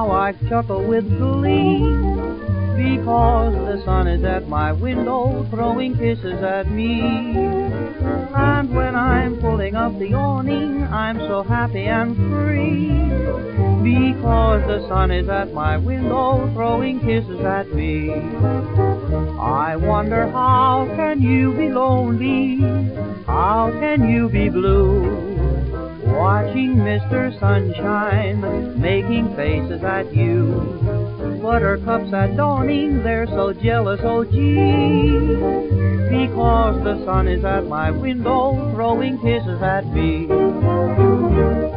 how I chuckle with glee. Because the sun is at my window, throwing kisses at me. And when I'm pulling up the awning, I'm so happy and free. Because the sun is at my window, throwing kisses at me. I wonder how can you be lonely? How can you be blue? Watching Mr. Sunshine making faces at you. Buttercups at dawning, they're so jealous, oh gee. Because the sun is at my window, throwing kisses at me.